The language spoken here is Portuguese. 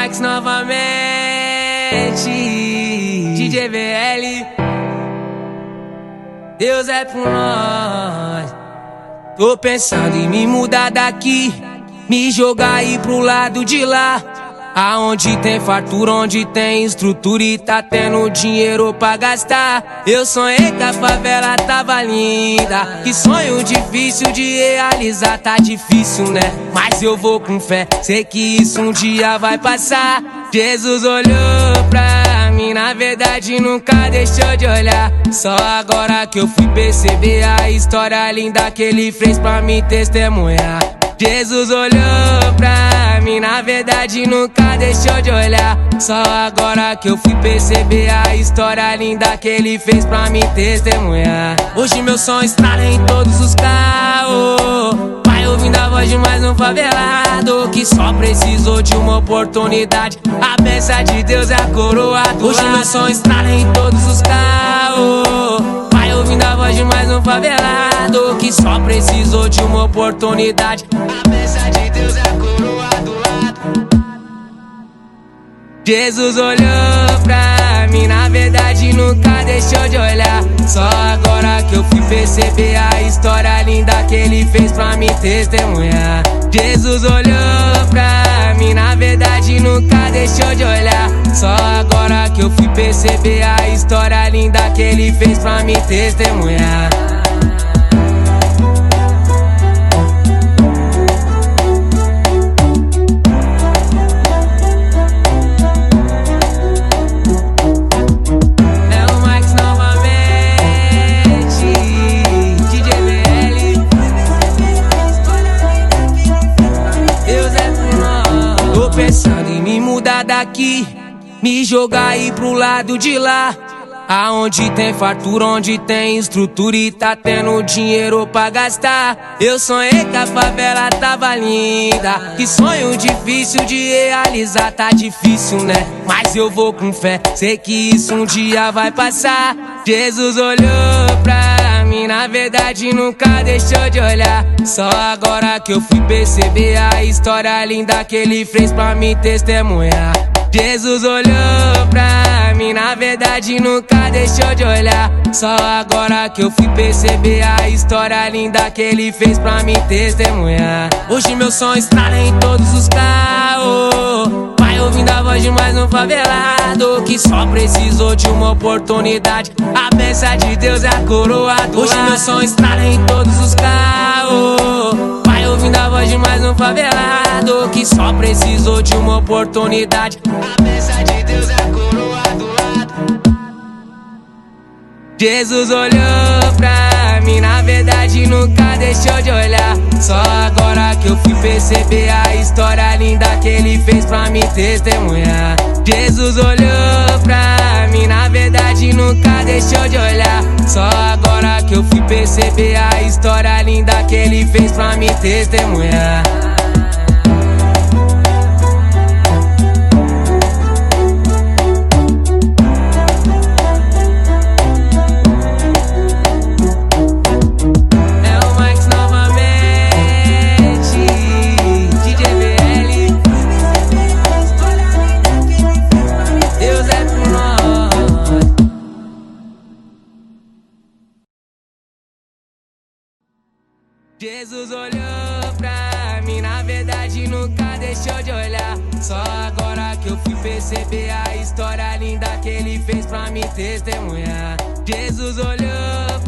Max novamente. DJ VL. Deus é por nós. Tô pensando em me mudar daqui. Me jogar aí pro lado de lá. Aonde tem fartura, onde tem estrutura e tá tendo dinheiro pra gastar. Eu sonhei que a favela tava linda. Que sonho difícil de realizar, tá difícil, né? Mas eu vou com fé, sei que isso um dia vai passar. Jesus olhou pra mim, na verdade nunca deixou de olhar. Só agora que eu fui perceber a história linda que ele fez pra me testemunhar. Jesus olhou pra mim, na verdade nunca deixou de olhar. Só agora que eu fui perceber a história linda que ele fez pra me testemunhar. Hoje meu som estrala em todos os carros. Vai ouvindo a voz de mais um favelado que só precisou de uma oportunidade. A benção de Deus é a coroa do Hoje meu som estrala em todos os carros. Vai ouvindo a voz de mais um favelado que só precisou de uma oportunidade. A benção de Deus é Jesus olhou pra mim, na verdade nunca deixou de olhar. Só agora que eu fui perceber a história linda que ele fez pra me testemunhar. Jesus olhou pra mim, na verdade nunca deixou de olhar. Só agora que eu fui perceber a história linda que ele fez pra me testemunhar. Daqui, me jogar aí pro lado de lá. Aonde tem fartura, onde tem estrutura e tá tendo dinheiro pra gastar. Eu sonhei que a favela tava linda. Que sonho difícil de realizar, tá difícil, né? Mas eu vou com fé, sei que isso um dia vai passar. Jesus olhou pra na verdade nunca deixou de olhar. Só agora que eu fui perceber a história linda que ele fez pra me testemunhar. Jesus olhou pra mim, na verdade nunca deixou de olhar. Só agora que eu fui perceber a história linda que ele fez pra me testemunhar. Hoje meu som estrala em todos os carros. Favelado que só precisou de uma oportunidade. A benção de Deus é a coroa do Hoje meu som estrala em todos os carros. Vai ouvindo a voz de mais um favelado que só precisou de uma oportunidade. A benção de Deus é a coroa do lado. Jesus olhou pra mim, na verdade nunca deixou de olhar. Só agora que eu fui perceber a história linda que ele fez pra me testemunhar. Jesus olhou pra mim, na verdade nunca deixou de olhar. Só agora que eu fui perceber a história linda que ele fez pra me testemunhar. Jesus olhou pra mim, na verdade nunca deixou de olhar. Só agora que eu fui perceber a história linda que ele fez pra me testemunhar. Jesus olhou